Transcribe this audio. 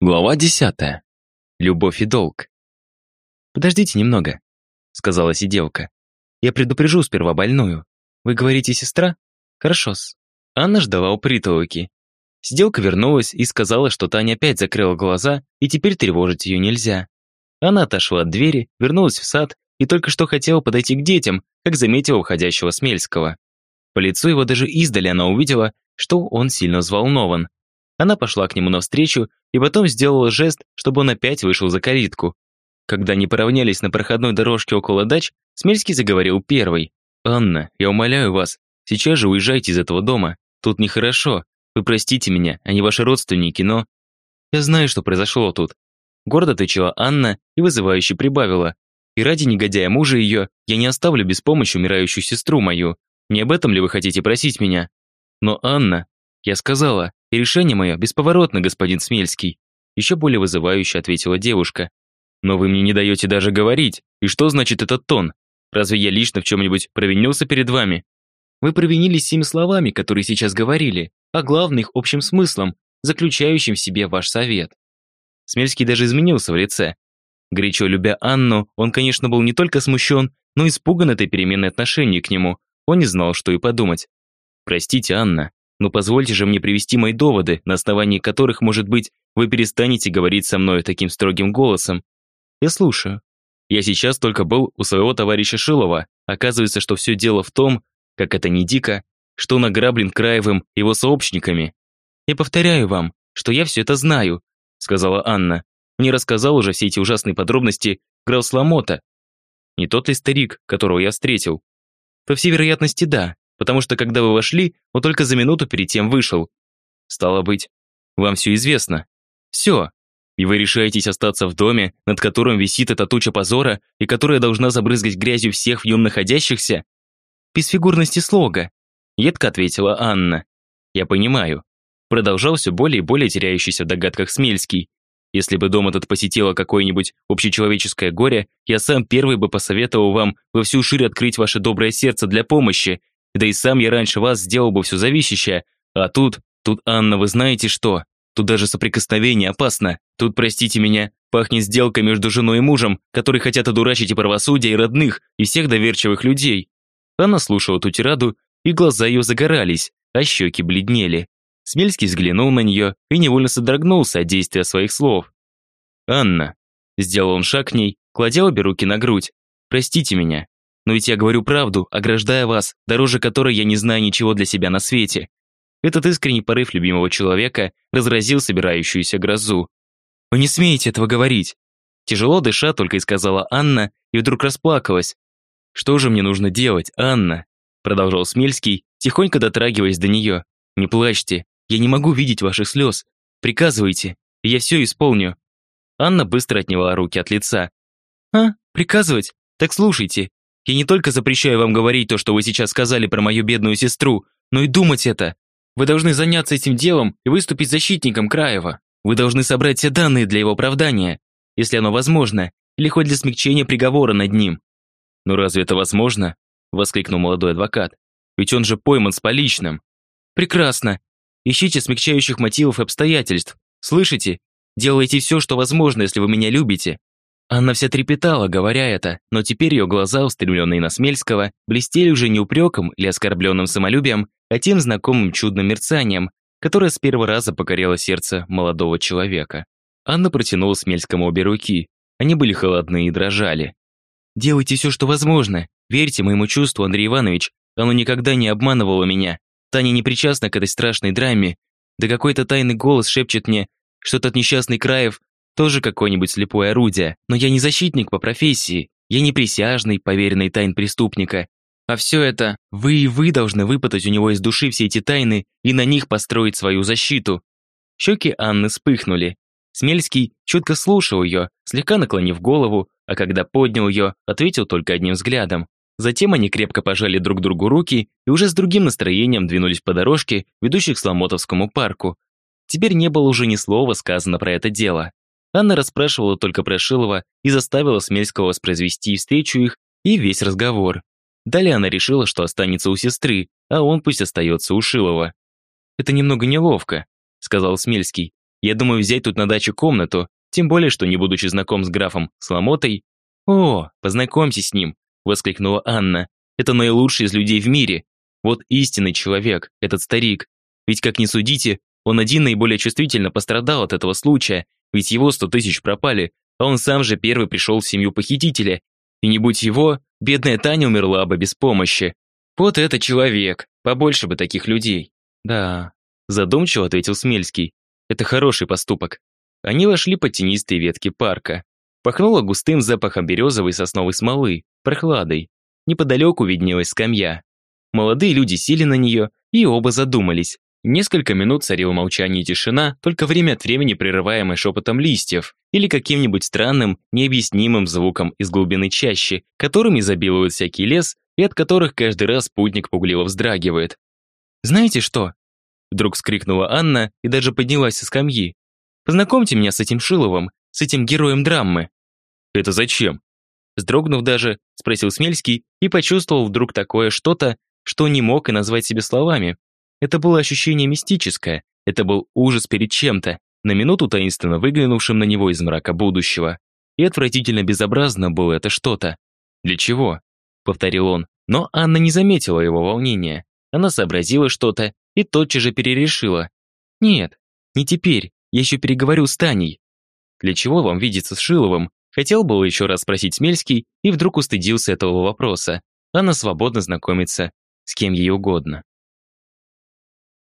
Глава десятая. Любовь и долг. «Подождите немного», — сказала сиделка. «Я предупрежу сперва больную. Вы говорите, сестра? Хорошо-с». Анна ждала у притолоки. Сиделка вернулась и сказала, что Таня опять закрыла глаза, и теперь тревожить ее нельзя. Она отошла от двери, вернулась в сад и только что хотела подойти к детям, как заметила уходящего Смельского. По лицу его даже издали она увидела, что он сильно взволнован. Она пошла к нему навстречу и потом сделала жест, чтобы он опять вышел за калитку. Когда они поравнялись на проходной дорожке около дач, Смельский заговорил первый. «Анна, я умоляю вас, сейчас же уезжайте из этого дома. Тут нехорошо. Вы простите меня, они ваши родственники, но...» «Я знаю, что произошло тут». Гордо отвечала Анна и вызывающе прибавила. «И ради негодяя мужа ее я не оставлю без помощи умирающую сестру мою. Не об этом ли вы хотите просить меня?» «Но, Анна, я сказала, и решение мое бесповоротно, господин Смельский. Еще более вызывающе ответила девушка. Но вы мне не даете даже говорить. И что значит этот тон? Разве я лично в чем-нибудь провинился перед вами? Вы провинились всеми словами, которые сейчас говорили, а главным их общим смыслом, заключающим в себе ваш совет. Смельский даже изменился в лице. Горячо любя Анну, он, конечно, был не только смущен, но и испуган этой переменной отношения к нему. Он не знал, что и подумать. «Простите, Анна, но позвольте же мне привести мои доводы, на основании которых, может быть, вы перестанете говорить со мной таким строгим голосом. Я слушаю. Я сейчас только был у своего товарища Шилова. Оказывается, что все дело в том, как это не дико, что он ограблен Краевым его сообщниками. Я повторяю вам, что я все это знаю, сказала Анна. Мне рассказал уже все эти ужасные подробности Грал Сламота. Не тот ли старик, которого я встретил? По всей вероятности, да потому что когда вы вошли, он только за минуту перед тем вышел. Стало быть, вам все известно. Все. И вы решаетесь остаться в доме, над которым висит эта туча позора и которая должна забрызгать грязью всех в нем находящихся? Без фигурности слога. Едко ответила Анна. Я понимаю. Продолжал все более и более теряющийся в догадках Смельский. Если бы дом этот посетило какое-нибудь общечеловеческое горе, я сам первый бы посоветовал вам во всю ширь открыть ваше доброе сердце для помощи, да и сам я раньше вас сделал бы все зависящее. А тут, тут, Анна, вы знаете что? Тут даже соприкосновение опасно. Тут, простите меня, пахнет сделкой между женой и мужем, которые хотят одурачить и правосудие, и родных, и всех доверчивых людей. Анна слушала ту тираду, и глаза ее загорались, а щеки бледнели. Смельский взглянул на нее и невольно содрогнулся от действия своих слов. «Анна», — сделал он шаг к ней, кладя обе руки на грудь, «простите меня, но ведь я говорю правду, ограждая вас, дороже которой я не знаю ничего для себя на свете. Этот искренний порыв любимого человека разразил собирающуюся грозу. «Вы не смеете этого говорить!» Тяжело дыша, только и сказала Анна, и вдруг расплакалась. «Что же мне нужно делать, Анна?» Продолжал Смельский, тихонько дотрагиваясь до нее. «Не плачьте, я не могу видеть ваших слез. Приказывайте, и я все исполню». Анна быстро отняла руки от лица. «А, приказывать? Так слушайте, я не только запрещаю вам говорить то, что вы сейчас сказали про мою бедную сестру, но и думать это. Вы должны заняться этим делом и выступить защитником Краева. Вы должны собрать все данные для его оправдания, если оно возможно, или хоть для смягчения приговора над ним. «Но разве это возможно?» – воскликнул молодой адвокат. «Ведь он же пойман с поличным». «Прекрасно. Ищите смягчающих мотивов и обстоятельств. Слышите? Делайте все, что возможно, если вы меня любите. Анна вся трепетала, говоря это, но теперь ее глаза, устремленные на Смельского, блестели уже не упреком или оскорбленным самолюбием, а тем знакомым чудным мерцанием, которое с первого раза покорило сердце молодого человека. Анна протянула Смельскому обе руки. Они были холодны и дрожали. «Делайте все, что возможно. Верьте моему чувству, Андрей Иванович. Оно никогда не обманывало меня. Таня не причастна к этой страшной драме. Да какой-то тайный голос шепчет мне, что этот несчастный Краев тоже какое-нибудь слепое орудие, но я не защитник по профессии, я не присяжный, поверенный тайн преступника. А все это вы и вы должны выпытать у него из души все эти тайны и на них построить свою защиту. Щеки Анны вспыхнули. Смельский чутко слушал ее, слегка наклонив голову, а когда поднял ее, ответил только одним взглядом. Затем они крепко пожали друг другу руки и уже с другим настроением двинулись по дорожке, ведущей к Сломотовскому парку. Теперь не было уже ни слова сказано про это дело. Анна расспрашивала только про Шилова и заставила Смельского воспроизвести встречу их и весь разговор. Далее она решила, что останется у сестры, а он пусть остается у Шилова. «Это немного неловко», — сказал Смельский. Я думаю взять тут на даче комнату, тем более, что не будучи знаком с графом Сломотой... О, познакомься с ним, воскликнула Анна. Это наилучший из людей в мире. Вот истинный человек, этот старик. Ведь, как ни судите, он один наиболее чувствительно пострадал от этого случая, ведь его сто тысяч пропали, а он сам же первый пришел в семью похитителя. И не будь его, бедная Таня умерла бы без помощи. Вот это человек, побольше бы таких людей. Да, задумчиво ответил Смельский. Это хороший поступок. Они вошли под тенистые ветки парка. Пахнуло густым запахом березовой сосновой смолы, прохладой. Неподалеку виднелась скамья. Молодые люди сели на нее и оба задумались. Несколько минут царило молчание и тишина, только время от времени прерываемое шепотом листьев или каким-нибудь странным, необъяснимым звуком из глубины чащи, которым изобилует всякий лес и от которых каждый раз путник пугливо вздрагивает. «Знаете что?» Вдруг скрикнула Анна и даже поднялась со скамьи. «Познакомьте меня с этим Шиловым, с этим героем драмы». «Это зачем?» Сдрогнув даже, спросил Смельский и почувствовал вдруг такое что-то, что не мог и назвать себе словами. Это было ощущение мистическое, это был ужас перед чем-то, на минуту таинственно выглянувшим на него из мрака будущего. И отвратительно безобразно было это что-то. «Для чего?» — повторил он. Но Анна не заметила его волнения. Она сообразила что-то и тотчас же перерешила. «Нет, не теперь, я еще переговорю с Таней». «Для чего вам видеться с Шиловым?» Хотел было еще раз спросить Смельский и вдруг устыдился этого вопроса. Она свободно знакомится с кем ей угодно.